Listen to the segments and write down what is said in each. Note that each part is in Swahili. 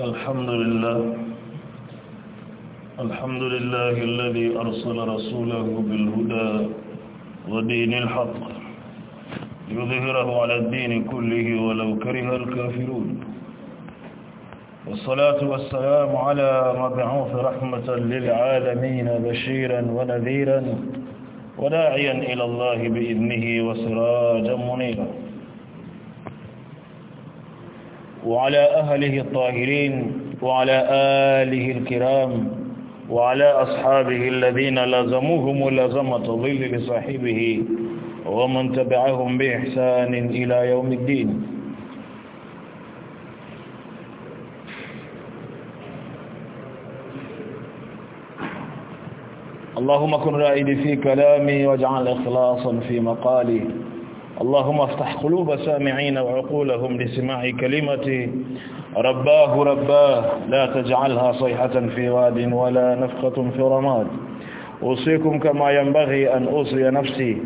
الحمد لله. الحمد لله الذي أرسل رسوله بالهدى ودين الحق. يظهره على الدين كله ولو كره الكافرون. والصلاة والسلام على مبعوث رحمة للعالمين بشيرا ونذيرا وداعيا إلى الله بإذنه وسراجا منيرا. وعلى أهله الطاهرين وعلى آله الكرام وعلى أصحابه الذين لزموهم لزمة ظل لصاحبه ومن تبعهم بإحسان إلى يوم الدين. اللهم كن رائدي في كلامي واجعل إخلاصا في مقالي. اللهم افتح قلوب سامعين وعقولهم لسماع كلمتي رباه رباه لا تجعلها صيحة في واد ولا نفخة في رماد. أوصيكم كما ينبغي أن أوصي نفسي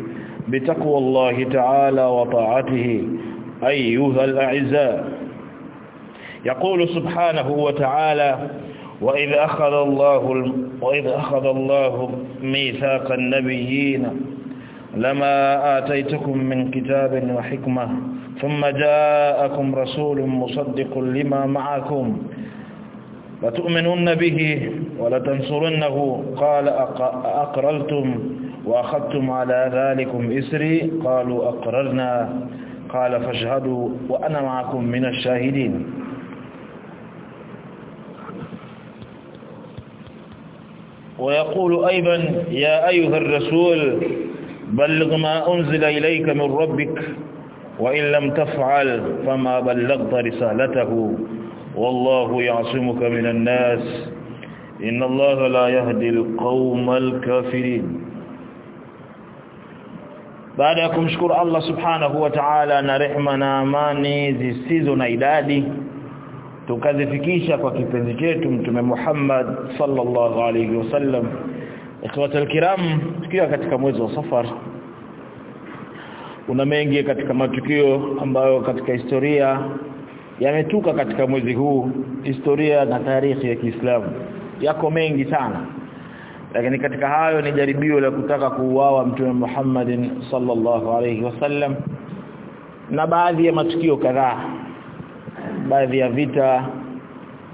بتقوى الله تعالى وطاعته. أيها الأعزاء يقول سبحانه وتعالى وإذ أخذ الله وإذ أخذ الله ميثاق النبيين لما آتيتكم من كتاب وحكمة ثم جاءكم رسول مصدق لما معكم لتؤمنن به ولتنصرنه قال أقرلتم وأخذتم على ذلكم إسري قالوا أقررنا قال فاشهدوا وأنا معكم من الشاهدين ويقول أيضا يا أيها الرسول بلغ ما أنزل إليك من ربك وإن لم تفعل فما بلغت رسالته. والله يعصمك من الناس. إن الله لا يهدي القوم الكافرين. بعد أن شكر الله سبحانه وتعالى أن رحمنا ماني زي سيزونا إدادي تكذفكيشك وكفنزكيتم تمام محمد صلى الله عليه وسلم ikhwata alkiram tukiwa katika mwezi wa safar. Kuna mengi katika matukio ambayo katika historia yametuka katika mwezi huu historia na tarehe ya Kiislamu. Yako mengi sana. Lakini katika hayo ni jaribio la kutaka kuuawa mtume Muhammad sallallahu alayhi wasallam na baadhi ya matukio kadhaa. Baadhi ya vita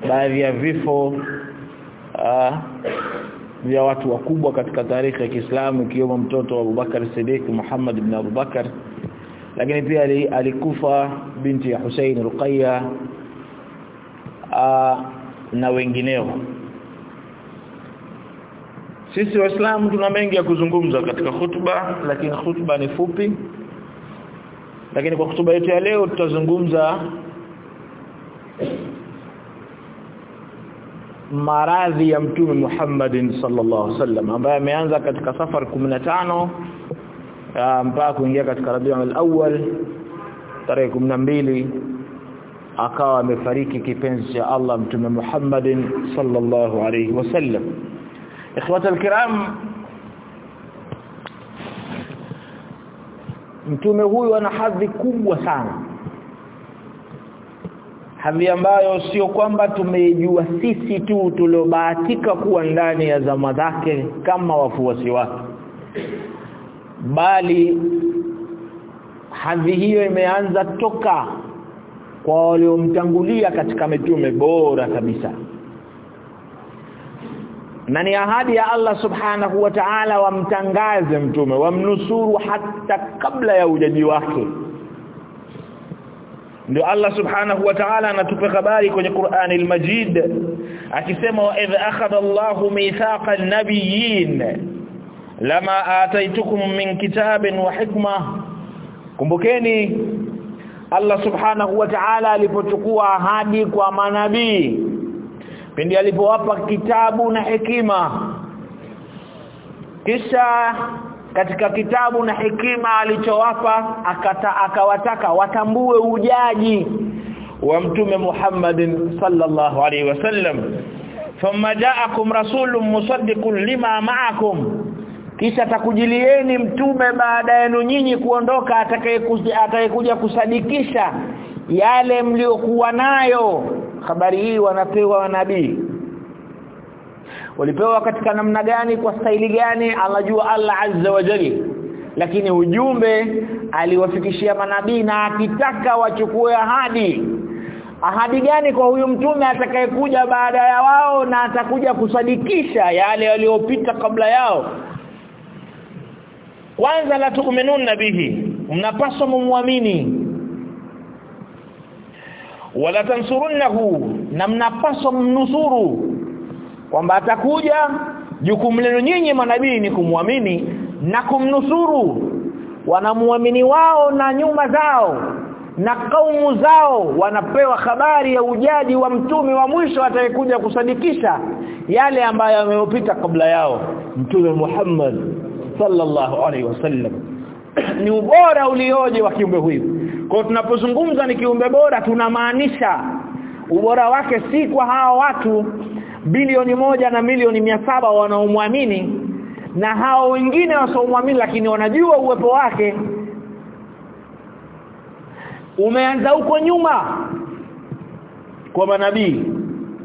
baadhi ya vifo uh, vya watu wakubwa katika tarehe ya Kiislamu ikiwemo mtoto wa Abubakar Siddiq Muhammad ibn Abubakar. Lakini pia alikufa binti ya Hussein Ruqayya uh, na wengineo. Sisi waislamu tuna mengi ya kuzungumza katika hutuba lakini hutuba ni fupi. Lakini kwa hutuba yetu ya leo tutazungumza maradhi ya mtume Muhammad sallallahu alaihi wasallam ambaye ameanza katika safar 15 mpaka kuingia katika Rabiul Awwal tarehe 12 akawa amefariki kipenzi cha Allah mtume Muhammad sallallahu alaihi wasallam. Ikhwata alkiram mtume huyu ana hadhi kubwa sana hadhi ambayo sio kwamba tumeijua sisi tu tuliobahatika kuwa ndani ya zama zake kama wafuasi wake. Bali hadhi hiyo imeanza toka kwa waliomtangulia katika mitume bora kabisa. Na ni ahadi ya Allah subhanahu wa ta'ala wamtangaze mtume wamnusuru hata kabla ya ujaji wake ndio Allah subhanahu wa ta'ala anatupa habari kwenye Qur'ani al-Majid akisema wa idh akhadha Allahu mithaqa an-nabiyyin lama ataitukum min kitabin wa hikma. Kumbukeni Allah subhanahu wa ta'ala alipochukua ahadi kwa manabii pindi alipowapa kitabu na hekima kisha katika kitabu na hekima alichowapa akata akawataka watambue ujaji wa mtume Muhammad sallallahu alaihi wasallam. Thumma ja'akum rasulun musaddiqun lima ma'akum. Kisha takujilieni mtume baada yenu nyinyi kuondoka atakayekuja kusadikisha yale mliokuwa nayo. Habari hii wanapewa nabii walipewa katika namna gani kwa staili gani? Anajua Allah azza wa jalla lakini ujumbe aliwafikishia manabii na akitaka wachukue ahadi. Ahadi gani kwa huyu mtume atakayekuja baada ya wao na atakuja kusadikisha yale yaliyopita kabla yao? Kwanza la tu'minun bihi mnapaswa mumwamini. Wala tansurunnahu na mnapaswa mnusuru kwamba atakuja jukumu lenu nyinyi manabii ni kumwamini na kumnusuru. Wanamuamini wao na nyuma zao na kaumu zao wanapewa habari ya ujaji wa mtume wa mwisho atakayekuja kusadikisha yale ambayo yamepita kabla yao mtume Muhammad sallallahu alaihi wasallam. Ni ubora ulioje wa kiumbe huyu. Kwa tunapozungumza ni kiumbe bora tunamaanisha ubora wake si kwa hawa watu bilioni moja na milioni mia saba wanaomwamini. Na hao wengine wasiomwamini lakini wanajua uwepo wake. Umeanza huko nyuma. Kwa manabii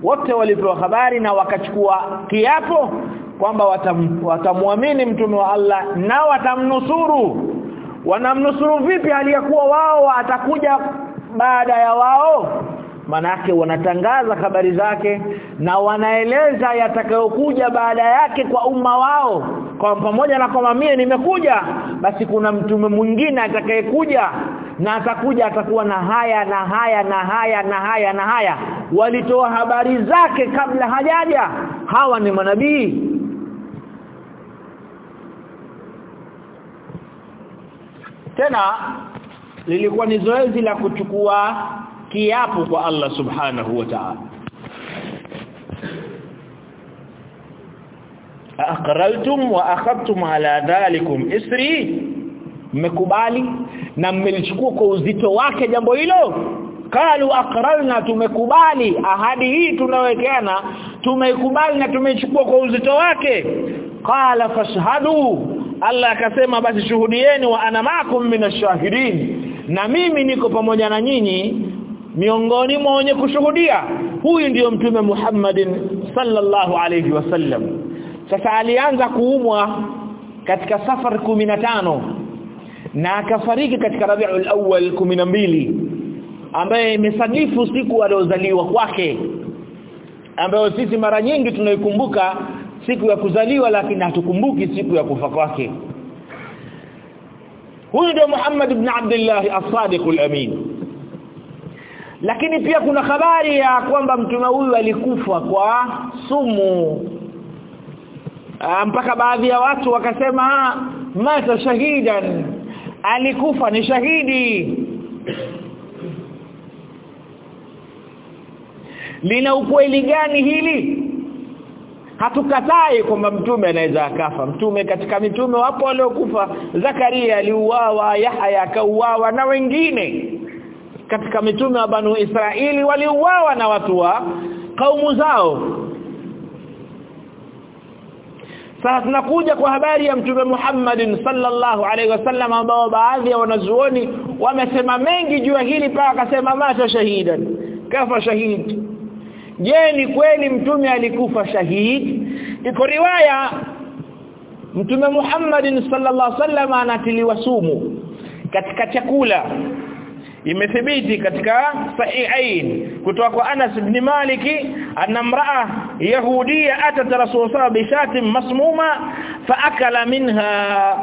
wote walipewa habari na wakachukua kiapo kwamba watam, watamwamini mtume wa Allah na watamnusuru. Wanamnusuru vipi aliyakuwa wao atakuja baada ya wao manake wanatangaza habari zake na wanaeleza yatakayokuja baada yake kwa umma wao. Kwa pamoja na kwamba mimi nimekuja basi kuna mtume mwingine atakayekuja na atakuja atakuwa na haya na haya na haya na haya na haya. Walitoa habari zake kabla hajaja. Hawa ni manabii. Tena lilikuwa ni zoezi la kuchukua kiapo kwa Allah subhanahu wa ta'ala. Aqraltum wa akhadtum ala dhalikum isri. Mmekubali na mmelichukua kwa uzito wake jambo hilo. Kalu aqralna tumekubali. Ahadi hii tunawekeana tumekubali na tumechukua kwa uzito wake. Qala fashhadu Allah akasema basi shuhudieni wa ana makum minashahidin na mimi niko pamoja na nyinyi miongoni mwa wenye kushuhudia. Huyu ndiyo mtume Muhammadin sallallahu alayhi wasallam sasa alianza kuumwa katika safar tano na akafariki katika Rabiul Awwal 12 ambaye imesadifu siku aliozaliwa kwake ambayo sisi mara nyingi tunaikumbuka siku ya kuzaliwa lakini hatukumbuki siku ya kufa kwake. Huyu ndio Muhammad ibn Abdullah as-Sadiq al-Amin lakini pia kuna habari ya kwamba mtume huyu alikufa kwa sumu. A, mpaka baadhi ya watu wakasema mata shahidan. Alikufa ni shahidi. Lina ukweli gani hili? Hatukatai kwamba mtume anaweza akafa. Mtume katika mitume wapo waliokufa. Zakaria aliuawa Yahya akauawa na wengine katika mitume wa Banu Israili waliuawa na watu wa kaumu zao. Sasa tunakuja kwa habari ya mtume Muhammadin sallallahu alaihi wasallam ambao baadhi ya wanazuoni wamesema mengi juu ya hili paka akasema mata shahidan kafa shahid. Je ni kweli mtume alikufa shahid? Iko riwaya mtume Muhammadin sallallahu alaihi wasallam anatiliwa sumu katika chakula imethibiti katika sahihain kutoka kwa Anas ibn Malik anna imra'a yahudiya atat rasulullah bi shatin masmuma fa akala minha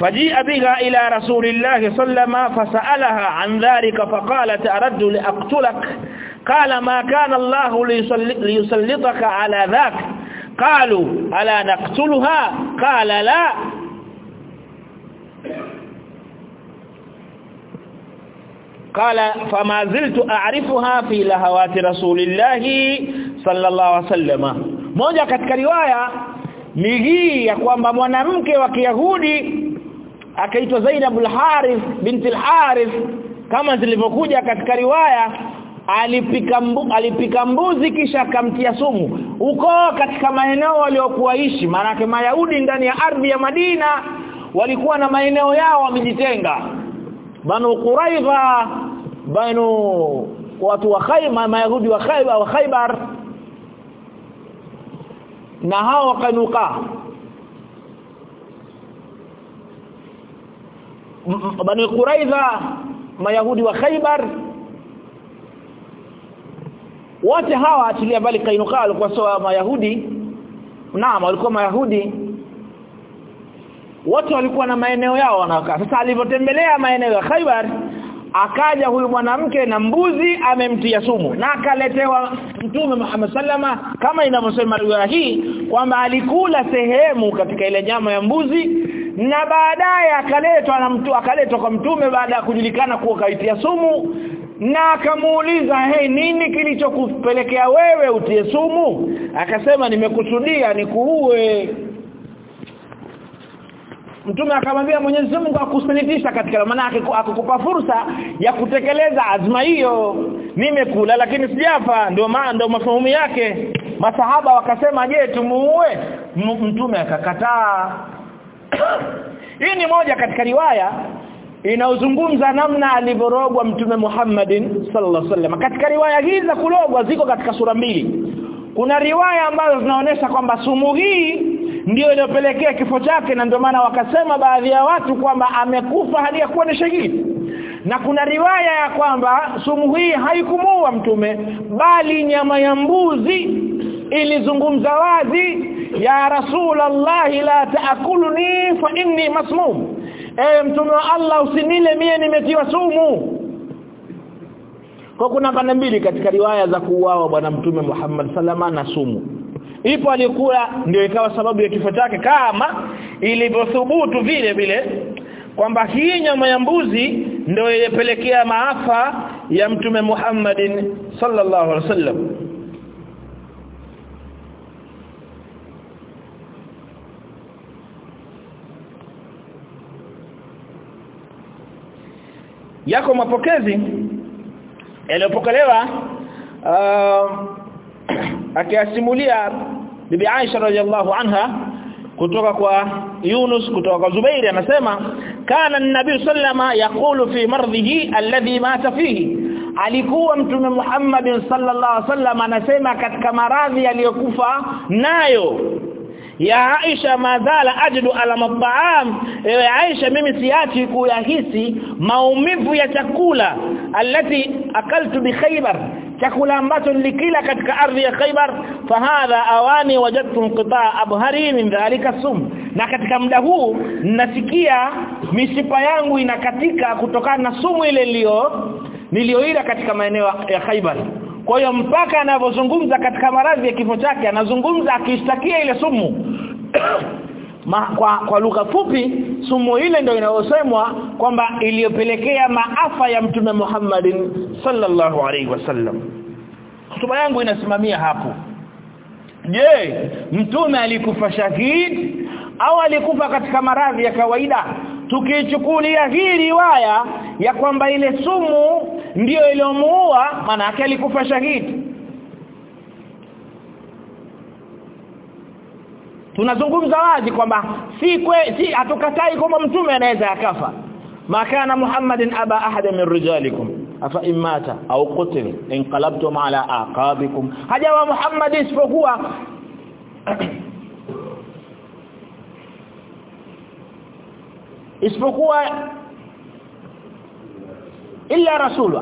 فجيء بها إلى رسول الله صلى الله عليه وسلم فسألها عن ذلك فقالت أرد لأقتلك قال ما كان الله ليسلطك على ذاك قالوا ألا نقتلها قال لا qala fama ziltu a'rifuha fi lahawati rasulillahi sallallahu alaihi wasallama moja katika riwaya ni hii ya kwamba mwanamke wa Kiyahudi akaitwa Zainab al-Harith binti al-Harith kama zilivyokuja katika riwaya alipika mbu, alipika mbuzi kisha akamtia sumu. Uko katika maeneo waliokuwa ishi maana Mayahudi ndani ya ardhi ya Madina walikuwa na maeneo yao wamejitenga. Banu Quraiza banu watu wa Khaybar mayahudi wa khaybar wa khaybar. Na hao kanuka bani Quraiza mayahudi wa khaybar. Wote hawa atilia bali kainuka walikuwa sawa mayahudi. Naam walikuwa mayahudi. Wote walikuwa na maeneo yao wanakaa. Sasa alipotembelea maeneo ya Khaibar akaja huyu mwanamke na mbuzi amemtia sumu. Na akaletewa mtume Muhammad sallama kama inavyosema riwaya hii kwamba alikula sehemu katika ile nyama ya mbuzi na baadaye akaletwa na mtu akaletwa kwa mtume baada ya kujulikana kuwa kaitia sumu na akamuuliza hey nini kilichokupelekea wewe utie sumu? Akasema nimekusudia nikuue Mtume akamwambia Mwenyezi Mungu akusilitisha katika maana akukupa fursa ya kutekeleza azma hiyo nimekula lakini sijafa. Ndio maana ndio mafahumu yake. Masahaba wakasema je tumuue? Mtume akakataa. Hii ni moja katika riwaya inaozungumza namna alivyorogwa mtume Muhammadin sallallahu alaihi wasallam. Katika riwaya hizi za kulogwa ziko katika sura mbili. Kuna riwaya ambazo zinaonesha kwamba sumu hii ndio iliyopelekea kifo chake na ndio maana wakasema baadhi ya watu kwamba amekufa hali ya kuwa ni shahidi. Na kuna riwaya ya kwamba sumu hii haikumuua mtume bali nyama ya mbuzi ilizungumza wazi ya rasulallahi la taakuluni fa inni masmum. E mtume wa Allah usinile mie nimetiwa sumu. Kwa kuna pande mbili katika riwaya za kuuawa bwana mtume Muhammad salama na sumu ipo alikula ndio ikawa sababu ya kifo chake kama ilivyothubutu vile vile kwamba hii nyama ya mbuzi ndio ilipelekea maafa ya mtume Muhammadin sallallahu alaihi wasallam. Yako mapokezi yaliyopokelewa uh, akiasimulia bibi Aisha radhiallahu anha kutoka kwa Yunus kutoka kwa Zubairi anasema kana an-nabii sallama yaqulu fi mardhihi alladhi mata fihi. Alikuwa mtume Muhammad sallallahu alaihi wasallam anasema katika maradhi aliyokufa nayo. Ya Aisha madhala ajdu ala mat'am ewe Aisha mimi siachi kuyahisi maumivu ya chakula alati akaltu bi Khaybar chakula ambacho nilikila katika ardhi ya Khaybar fahadha awani wajadtu inqita abhari min dhalika sum. Na katika muda huu nasikia mishipa yangu inakatika kutokana na sumu ile iliyo niliyoila katika maeneo ya Khaybar. Kwa hiyo mpaka anavyozungumza katika maradhi ya kifo chake anazungumza akishtakia ile sumu Ma, kwa kwa lugha fupi sumu ile ndio inayosemwa kwamba iliyopelekea maafa ya mtume Muhammadin sallallahu alaihi wasallam hotuba yangu inasimamia hapo. Je mtume alikufa shahid au alikufa katika maradhi ya kawaida? Tukichukulia hii riwaya ya kwamba ile sumu ndio iliyomuua maana yake alikufa shahidi tunazungumza wazi kwamba si kwe, si hatukatai kwamba mtume anaweza akafa. Makana muhammadin aba ahada min rijalikum. Afa imata au qutil inqalabtum ala aqabikum. Hajawa muhammad isipokuwa. Isipokuwa illa rasulu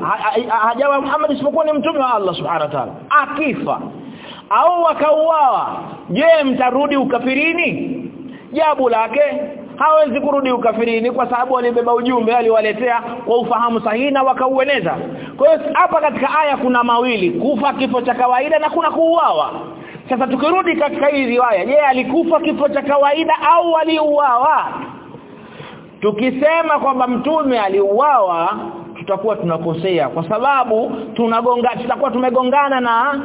hajawa Muhammad isipokuwa ni mtume wa Allah subhanahu wa ta'ala. Akifa au wakauawa? Je mtarudi ukafirini? Jabu lake hawezi kurudi ukafirini kwa sababu alibeba ujumbe aliwaletea kwa ufahamu sahihi na wakaueneza. Kwa hiyo hapa katika aya kuna mawili kufa kifo cha kawaida na kuna kuuawa. Sasa tukirudi katika hii riwaya je alikufa kifo cha kawaida au aliuawa? Tukisema kwamba mtume aliuawa tutakuwa tunakosea kwa sababu tunagonga tutakuwa tumegongana na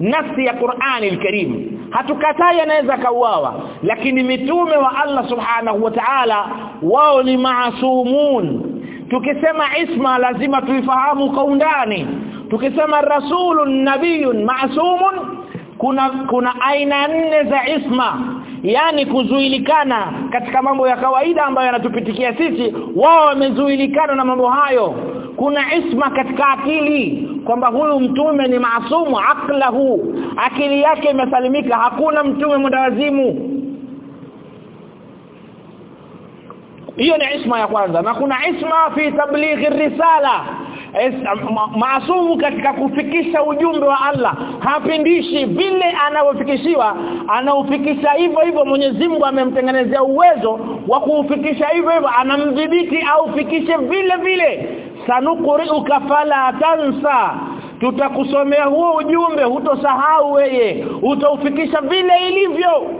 nafsi ya Qur'ani al-Karim hatukatai anaweza kauawa lakini mitume wa Allah subhanahu wa ta'ala wao ni maasumun. Tukisema isma lazima tuifahamu kwa undani. Tukisema rasulun nabiyun maasumun kuna kuna aina nne za isma yani kuzuilikana katika mambo ya kawaida ambayo yanatupitikia sisi wao wamezuilikana na mambo hayo. Kuna isma katika akili kwamba huyu mtume ni maasumu aklahu akili yake imesalimika hakuna mtume mwendawazimu hiyo ni isma ya kwanza. Na kuna isma fi tablighi risala. Maasumu katika kufikisha ujumbe wa Allah. Hapindishi vile anavyofikishiwa. Anaufikisha hivyo hivyo Mwenyezi Mungu amemtengenezea uwezo wa kuufikisha hivyo hivyo. Anamdhibiti aufikishe vile vile. Sanukuriuka fala tansa. Tutakusomea huo ujumbe hutosahau weye utaufikisha vile ilivyo.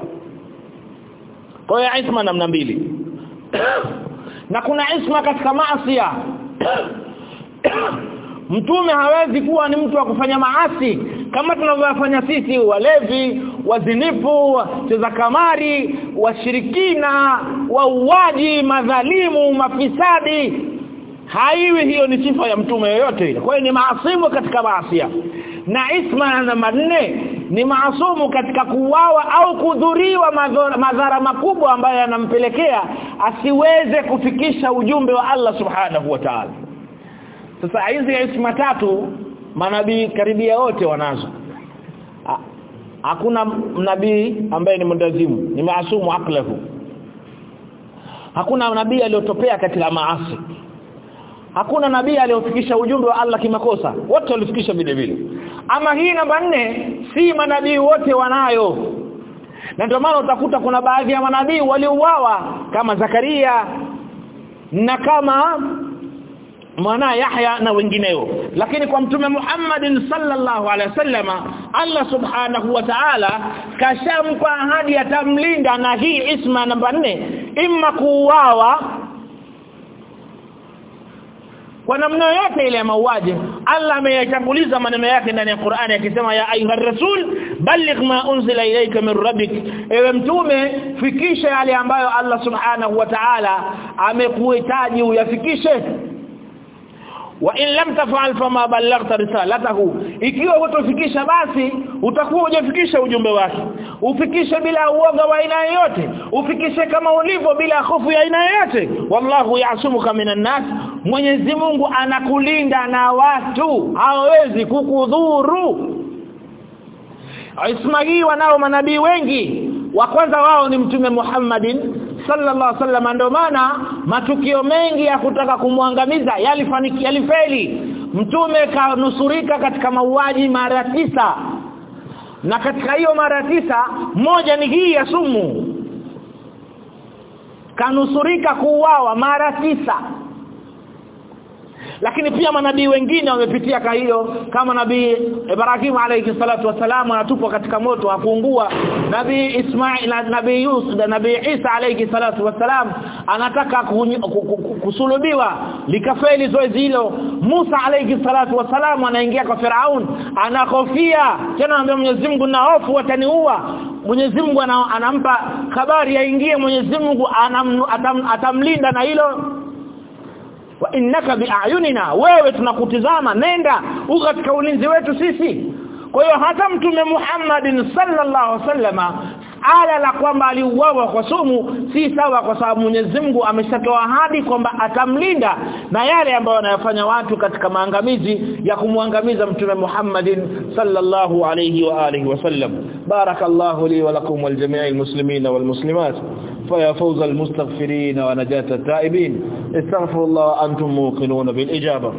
Kwa hiyo isma namna mbili na kuna isma katika maasi mtume hawezi kuwa ni mtu wa kufanya maasi kama tunavyofanya sisi walevi wazinifu cheza kamari washirikina wauaji madhalimu mafisadi haiwi hiyo ni sifa ya mtume yoyote ile. Kwa hiyo ni maasimu katika maasia na isma na manne ni maasumu katika kuwawa au kudhuriwa madhara makubwa ambayo yanampelekea asiweze kufikisha ujumbe wa Allah subhanahu wa ta'ala. Sasa hizi isma tatu manabii karibia wote wanazo. Hakuna nabii ambaye ni mdazimu ni maasumu aklahu. Hakuna nabii aliyotopea katika maasi hakuna nabii aliyofikisha ujumbe wa Allah kimakosa. Wote walifikisha vile vile. Ama hii namba nne si manabii wote wanayo. Na ndio maana utakuta kuna baadhi ya manabii waliuawa kama Zakaria na kama mwana Yahya na wengineo. Lakini kwa mtume Muhammad sallallahu alaihi wasallama Allah subhanahu wa ta'ala kashampa ahadi atamlinda na hii isma namba nne imma kuuawa kwa namna yote ile ya mauaji Allah ameyatanguliza maneno yake ndani ya Qur'ani akisema ya ayuha rasul balligh ma unzila ilayka min rabbik. Ewe mtume fikisha yale ambayo Allah subhanahu wa ta'ala amekuhitaji uyafikishe. Wa in lam taf'al fama ballaghta risalatahu ikiwa hutofikisha basi utakuwa hujafikisha ujumbe wake. Ufikishe bila uoga wa aina yoyote. Ufikishe kama ulivyo bila hofu ya aina yoyote. Wallahu ya'sumuka minan nas Mwenyezi Mungu anakulinda na watu. Hawezi kukudhuru. Ismaili wanao manabii wengi. Wa kwanza wao ni mtume Muhammadin sallallahu alaihi wasallam. Ndio maana matukio mengi ya kutaka kumwangamiza yalifanikia yalifeli. Mtume kanusurika katika mauaji mara tisa. Na katika hiyo mara tisa moja ni hii ya sumu. Kanusurika kuuawa mara tisa lakini pia manabii wengine wamepitia ka hiyo. Kama nabii Ibrahim alayhi salatu wasalam anatupwa katika moto hakuungua. Nabii Ismail na nabii Yusuf na nabii Isa alayhi salatu wasalam anataka kusulubiwa likafeli zoezi hilo. Musa alayhi salatu wasalam anaingia kwa Firaun anakofia tena anambia Mwenyezi Mungu na hofu wataniua Mwenyezi Mungu anampa habari aingie. Mwenyezi Mungu atam, atamlinda na hilo wa innaka biayunina wewe tunakutizama nenda uko katika ulinzi wetu sisi. Kwa hiyo hata mtume Muhammad sallallahu alaihi wasallama ala la kwamba aliuawa kwa sumu si sawa kwa sababu Mwenyezi Mungu ameshatoa ahadi kwamba atamlinda na yale ambayo wanayofanya watu katika maangamizi ya kumwangamiza mtume Muhammad sallallahu alayhi wa alihi wasallam barakallahu li wa lakum wal jami'il muslimina wal muslimat فيا فوز المستغفرين ونجاة التائبين استغفروا الله وأنتم موقنون بالإجابة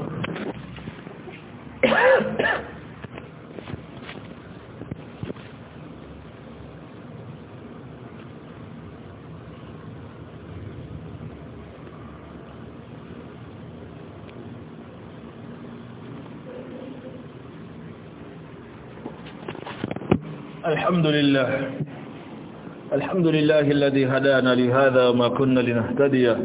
الحمد لله. الحمد لله الذي هدانا لهذا وما كنا لنهتدي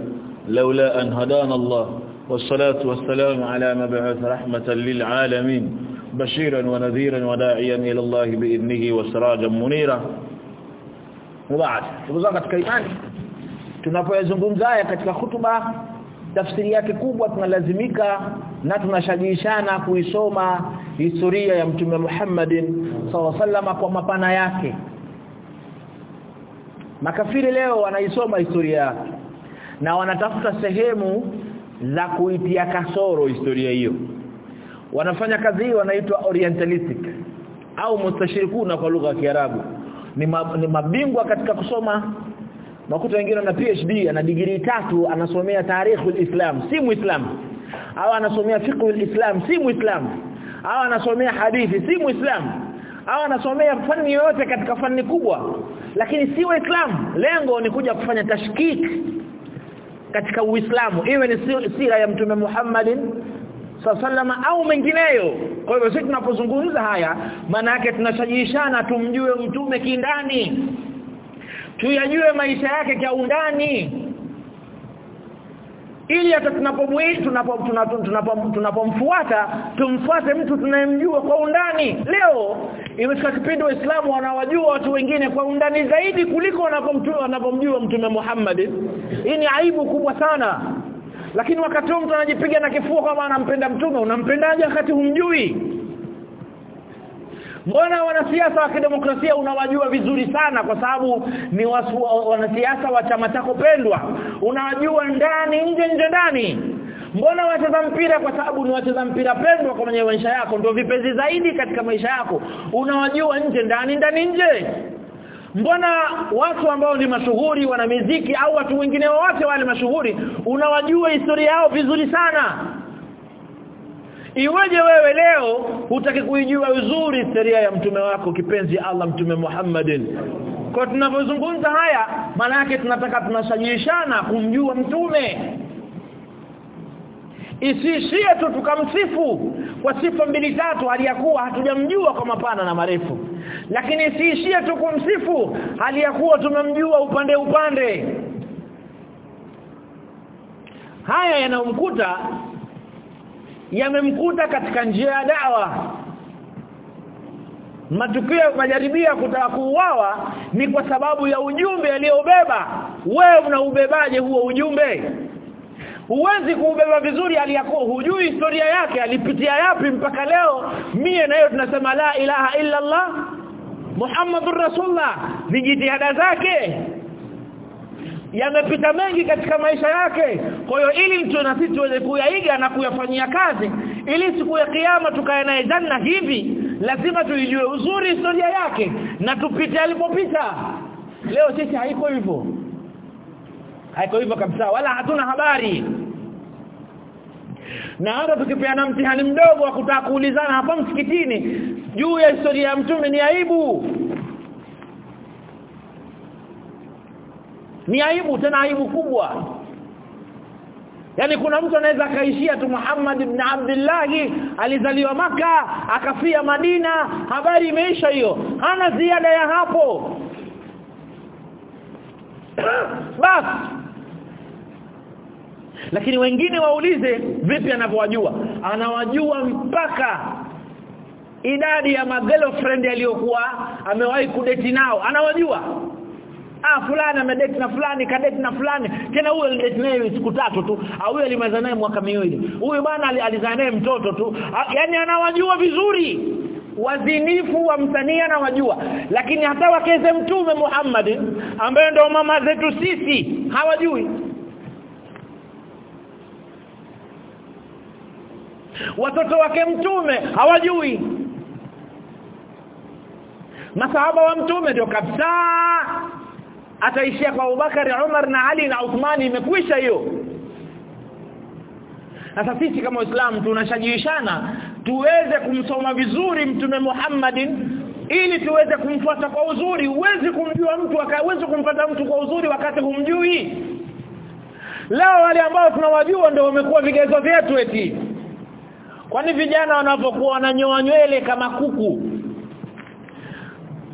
لولا أن هدانا الله. والصلاة والسلام على مبعوث رحمة للعالمين. بشيرا ونذيرا وداعيا إلى الله بإذنه وسراجا منيرا. وبعد katika imani tunapoyazungumza haya katika hutuba tafsiri yake kubwa tunalazimika na tunashajishana kuisoma historia ya mtume Muhammadin SAW kwa mapana yake. Makafiri leo wanaisoma historia yake na wanatafuta sehemu za kuitia kasoro historia hiyo. Wanafanya kazi hii wanaitwa orientalistic au mustashirikuna kwa lugha ya Kiarabu. Ni, ma, ni mabingwa katika kusoma. Makuta wengine ana PhD ana degree tatu anasomea tarikhi islam si muislam. Au anasomea fiqh islam si muislam au anasomea hadithi si muislamu. Au anasomea fani yoyote katika fani kubwa. Lakini si waislamu. Lengo ni kuja kufanya tashkik katika uislamu. Iwe ni sira ya mtume Muhammadin sallama au mengineyo. Kwa hivyo sisi tunapozungumza haya maana yake tunashajishana tumjue mtume kindani. Tuyajue maisha yake kwa undani ili hata tunapomfuata tumfuate mtu tunayemjua kwa undani. Leo imefika kipindi waislamu wanawajua watu wengine kwa undani zaidi kuliko wanapomjua mtume Muhammad. Hii ni aibu kubwa sana. Lakini wakati mtu anajipiga na kifua kama anampenda mtume. Unampendaje wakati humjui Mbona wanasiasa wa kidemokrasia unawajua vizuri sana kwa sababu ni wasu, wanasiasa wa chama chako pendwa. Unawajua ndani nje nje ndani. Mbona wacheza mpira kwa sababu ni wacheza mpira pendwa kwa mwenye maisha yako? Ndio vipenzi zaidi katika maisha yako. Unawajua nje ndani ndani nje. Mbona watu ambao ni mashuhuri wana miziki au watu wengine wote wale mashuhuri unawajua historia yao vizuri sana Iweje wewe leo hutaki kuijua uzuri sheria ya mtume wako kipenzi Allah mtume Muhammadin kwa tunavyozungumza haya maana yake tunataka tunashajishana kumjua mtume. Isiishie tu tukamsifu kwa sifa mbili tatu aliyakuwa hatujamjua kwa mapana na marefu. Lakini isiishie tu kumsifu hali ya kuwa tumemjua upande upande. Haya yanamkuta yamemkuta katika njia ya dawa. Matukio majaribia kutaka kuuawa ni kwa sababu ya ujumbe aliyobeba wewe unaubebaje huo ujumbe? Huwezi kuubeba vizuri aliyakuwa hujui historia yake alipitia yapi mpaka leo. Mie na yeye tunasema la ilaha illa Allah Muhammadur Rasulullah. Vijitihada zake yamepita mengi katika maisha yake. Kwa hiyo ili mtu na sisi tuweze kuyaiga na kuyafanyia kazi ili siku ya kiyama tukae naye janna hivi lazima tuijue uzuri historia yake na tupite alipopita. Leo sisi haiko hivyo. Haiko hivyo kabisa wala hatuna habari. Na hata tukipeana mtihani mdogo wa kutaka kuulizana hapa msikitini juu ya historia ya mtume ni aibu ni aibu tena aibu kubwa. Yaani kuna mtu anaweza kaishia tu Muhammad ibn Abdullah alizaliwa maka akafia Madina habari imeisha hiyo. Hana ziada ya hapo. Bas. Lakini wengine waulize vipi anavyowajua? Anawajua mpaka idadi ya magirlfriend aliyokuwa amewahi kudeti nao. Anawajua ah fulani amedate na fulani kadate na fulani. Tena huyo alidate naye siku tatu tu. Au huyo alimaliza naye mwaka miwili. Huyu bwana alizaa naye mtoto tu. Yani anawajua vizuri. Wazinifu wa msania na wajua lakini hata wakeze mtume Muhammad ambaye ndio mama zetu sisi hawajui. Watoto wake mtume hawajui. Masahaba wa mtume ndio kabisa ataishia kwa Abubakari Umar na Ali na Uthmani imekwisha hiyo. Sasa sisi kama waislamu tunashajiishana tuweze kumsoma vizuri mtume Muhammadin ili tuweze kumfuata kwa uzuri. Uwezi kumjua mtu akaweze kumpata mtu kwa uzuri wakati humjui. Leo wale ambao tunawajua ndio wamekuwa vigezo vyetu eti. Kwani vijana wanapokuwa wananyoa nywele kama kuku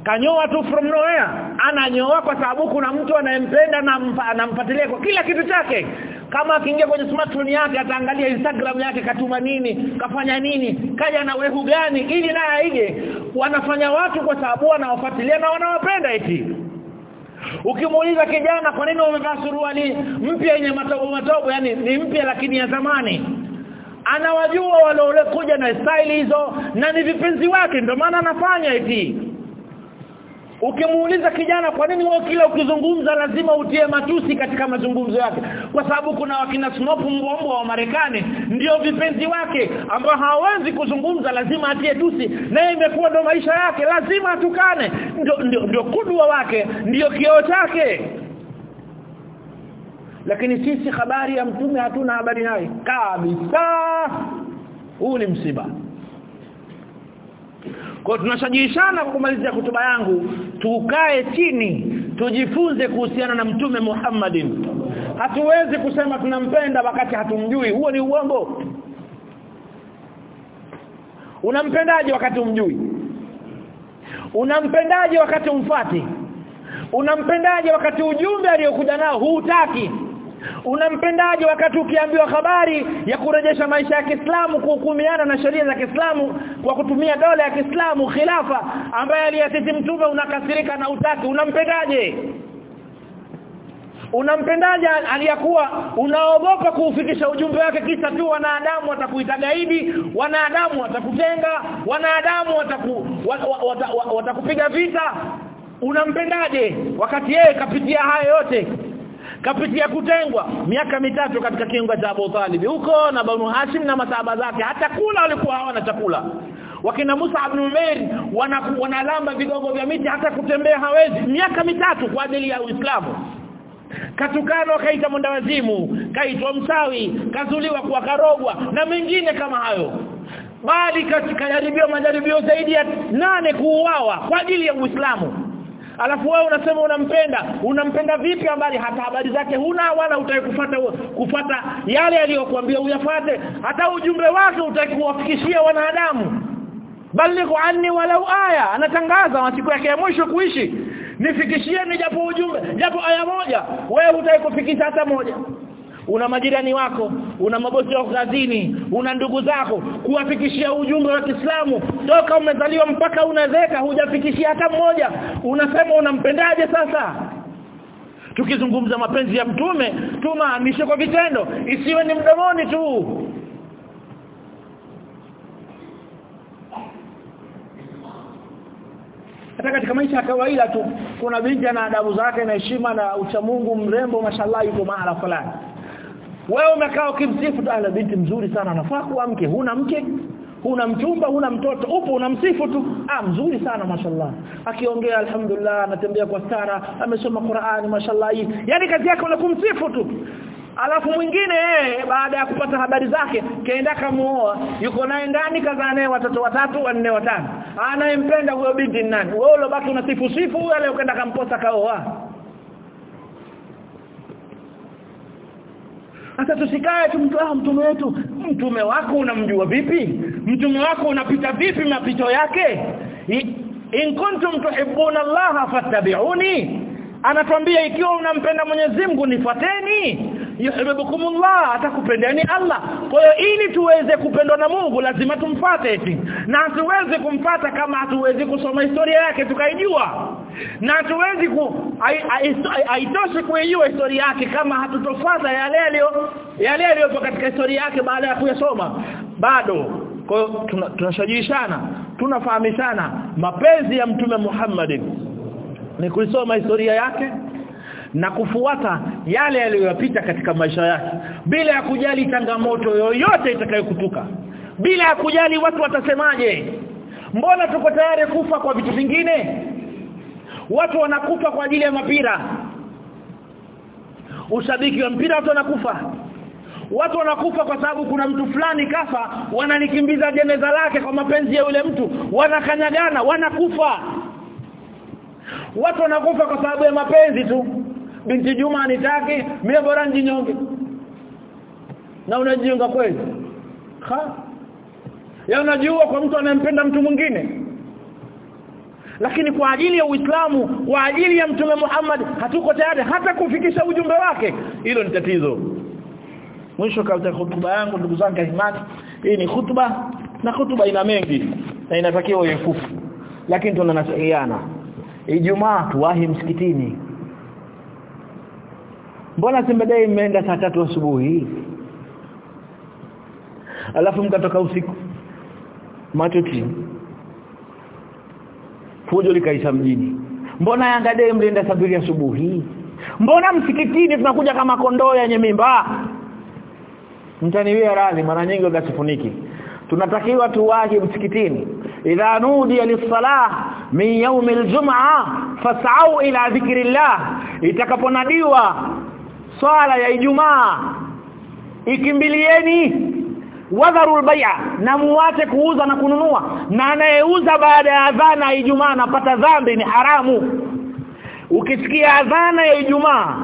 kanyoa tu from nowhere. Ananyoa kwa sababu kuna mtu anayempenda na anamfuatilia kwa kila kitu chake. Kama akiingia kwenye smartphone yake ataangalia Instagram yake katuma nini kafanya nini kaja na wehu gani ili naye aige. Wanafanya watu kwa sababu wanawafuatilia na wanawapenda eti. Ukimuuliza kijana kwa nini umevaa suruali mpya yenye matobo matobo? Yani ni mpya lakini ya zamani. Anawajua wale kuja na style hizo na ni vipenzi wake ndio maana anafanya eti Ukimuuliza kijana kwa nini wewe kila ukizungumza lazima utie matusi katika mazungumzo yake? Kwa sababu kuna wakina Snopu mbombo wa Marekani ndio vipenzi wake ambao hawezi kuzungumza lazima atie tusi. Na imekuwa ndo maisha yake lazima atukane. Ndio ndio, ndio kudwa wake ndio kioo chake. Lakini sisi habari ya mtume hatuna habari naye kabisa. Huu ni msiba kwa tunashajishana kwa kumalizia kutuba yangu tukae chini tujifunze kuhusiana na mtume Muhammadin. Hatuwezi kusema tunampenda wakati hatumjui. Huo ni uongo. Unampendaje wakati umjui unampendaje wakati umfati unampendaje wakati ujumbe aliyokuja nao huutaki unampendaje wakati ukiambiwa habari ya kurejesha maisha ya Kiislamu kuhukumiana na sheria za Kiislamu kwa kutumia dola ya Kiislamu khilafa ambaye aliyasisi mtume unakasirika na utaki? Unampendaje? Unampendaje aliyakuwa unaogopa kuufikisha ujumbe wake? Kisa tu wanadamu watakuita gaidi wanadamu watakutenga wanadamu wataku watakupiga vita. Unampendaje wakati yeye kapitia haya yote kapitia kutengwa miaka mitatu katika kiunga cha Abu Talib. Huko na Banu Hashim na masahaba zake hata kula walikuwa hawana chakula. Wakina Musa ibn Umair wanalamba vigogo vya miti hata kutembea hawezi. Miaka mitatu kwa ajili ya Uislamu. Katukano kaita mwendawazimu kaitwa msawi kazuliwa kwa karogwa na mengine kama hayo. Bali katika jaribio majaribio zaidi ya nane kuuawa kwa ajili ya Uislamu alafu wewe unasema unampenda. Unampenda vipi habari? Hata habari zake huna wala utaikufuata kufuata yale aliyokuambia uyafate hata ujumbe wake utakuwafikishia wanadamu. Balighu anni walau aya. Anatangaza masiku yake ya mwisho kuishi. Nifikishie ni japo ujumbe japo aya moja. Wewe hutaikufikisha hata moja una majirani wako una mabosi wako kazini una ndugu zako kuwafikishia ujumbe wa Kiislamu. Toka umezaliwa mpaka unazeka hujafikishia hata mmoja. Unasema unampendaje sasa? Tukizungumza mapenzi ya mtume tumaanishe kwa vitendo. Isiwe ni mdomoni tu. Hata katika maisha ya kawaida tu kuna binti na adabu zake na heshima na uchamungu mrembo mashallah yuko mahala fulani wewe umekaa ukimsifu tu ala binti mzuri sana anafaa kuwa mke. Huna mke huna mchumba huna mtoto upo unamsifu tu. Ah mzuri sana mashallah. Akiongea alhamdulillah anatembea kwa stara amesoma Qur'ani mashallah. Yani kazi yake unakumsifu tu. Alafu mwingine yeye baada ya kupata habari zake kaenda kamuoa. Yuko naye ndani kazaa naye watoto watatu wanne watano. Anayempenda huyo binti nani? Wewe ulobaki unasifu sifu yale ukaenda kamposa kaoa Sasa tusikae tu mtu ah mtume wetu. Mtume wako unamjua vipi? Mtume wako unapita vipi mapito yake? In kuntum tuhibbuna Allah fattabi'uni. Anatuambia ikiwa unampenda Mwenyezi Mungu nifuateni yuhibbukumullah atakupendeni Allah. Kwa hiyo ili tuweze kupendwa na Mungu lazima tumfate eti. Na hatuwezi kumfata kama hatuwezi kusoma historia yake tukaijua. Na hatuwezi ku haitoshi kuijua historia yake kama hatutofuata yale yaliyo yale yaliyopo katika historia yake baada ya kuyasoma. Bado. Kwa hiyo tunashajishana tunafahamishana mapenzi ya mtume Muhammad. Ni kuisoma historia yake na kufuata yale yaliyopita katika maisha yake. Bila ya kujali changamoto yoyote itakayokutuka bila ya kujali watu watasemaje mbona tuko tayari kufa kwa vitu vingine? Watu wanakufa kwa ajili ya mapira. Ushabiki wa mpira watu wanakufa. Watu wanakufa kwa sababu kuna mtu fulani kafa wananikimbiza jeneza lake kwa mapenzi ya yule mtu. Wanakanyagana wanakufa. Watu wanakufa kwa sababu ya mapenzi tu binti Juma anitaki mimi bora njinyonge. Na unajiunga kweli? Ha? Ya unajua kwa mtu anayempenda mtu mwingine? Lakini kwa ajili ya Uislamu kwa ajili ya mtume Muhammad hatuko tayari hata kufikisha ujumbe wake. Hilo ni tatizo. Mwisho kabla hutuba yangu ndugu zangu imani. Hii ni hutuba na hutuba ina mengi na inatakiwa iwe lakini tunanasihiana Ijumaa tuwahi msikitini Mbona simbedai mmeenda saa tatu asubuhi? Alafu mkatoka usiku Matuti Fujo likaisha mjini. Mbona Yanga Day mlienda sabiri asubuhi? Mbona msikitini tunakuja kama kondoo yenye mimba mtaniwia radhi mara nyingi wakasifuniki tunatakiwa tuwahi msikitini. Idha nudiya lis-salah min yawm al-jum'a fas'au ila dhikrillah. Itakaponadiwa swala ya Ijumaa. Ikimbilieni. Wadharul bai'a na muache kuuza na kununua. Na anayeuza baada ya adhana ya Ijumaa anapata dhambi ni haramu. Ukisikia adhana ya Ijumaa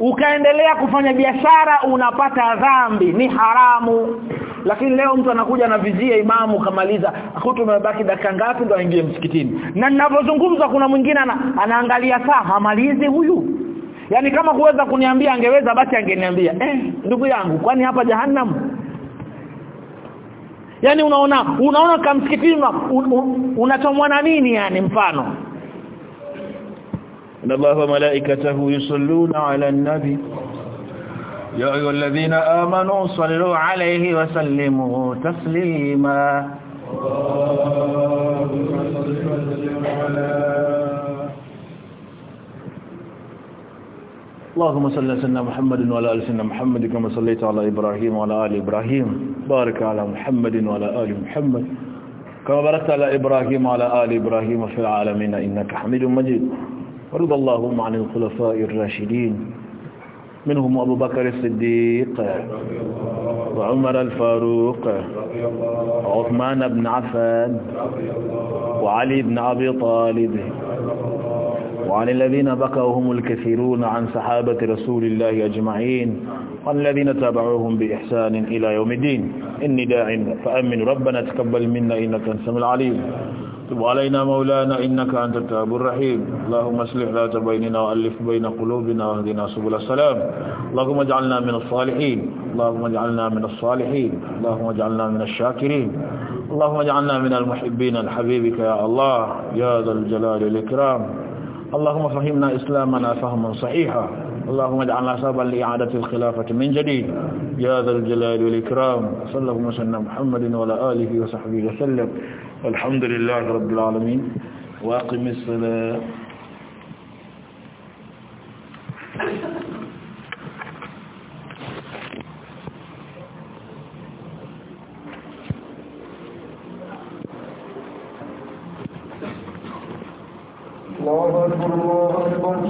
ukaendelea kufanya biashara unapata dhambi ni haramu. Lakini leo mtu anakuja na vizia imamu kamaliza hutu imebaki dakika ngapi ndo aingie msikitini? Na ninapozungumza kuna mwingine ana, anaangalia saa hamalizi huyu yani kama kuweza kuniambia angeweza basi angeniambia eh ndugu yangu kwani hapa jahannam yani unaona unaona kama msikitini un, un, unatomwa na nini yani mfano إن الله وملائكته يصلون على النبي يا أيها الذين آمنوا صلوا عليه وسلموا تسليما اللهم صل على سيدنا محمد وعلى آل سيدنا محمد كما صليت على إبراهيم وعلى آل إبراهيم. بارك على محمد وعلى آل محمد كما باركت على إبراهيم وعلى آل إبراهيم في العالمين إنك حميد مجيد. ورضى اللهم عن الخلفاء الراشدين منهم أبو بكر الصديق وعمر الفاروق وعثمان بن عفان وعلي بن أبي طالب. وعن الذين بقوهم الكثيرون عن صحابة رسول الله أجمعين وعن الذين تابعوهم بإحسان إلى يوم الدين. إني داع فأمن. ربنا تقبل منا إنك أنت العليم. تب علينا مولانا إنك أنت التواب الرحيم. اللهم أصلح ذات بيننا وألف بين قلوبنا واهدنا سبل السلام. اللهم اجعلنا من الصالحين. اللهم اجعلنا من الصالحين. اللهم اجعلنا من الشاكرين. اللهم اجعلنا من المحبين. لحبيبك يا الله يا ذا الجلال والإكرام. اللهم فهمنا إسلامنا فهما صحيحا. اللهم اجعلنا سببا لإعادة الخلافة من جديد. يا ذا الجلال والإكرام. صلى الله وسلم محمد وعلى آله وصحبه وسلم. والحمد لله رب العالمين. وأقم الصلاة.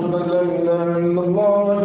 لا إله إلا الله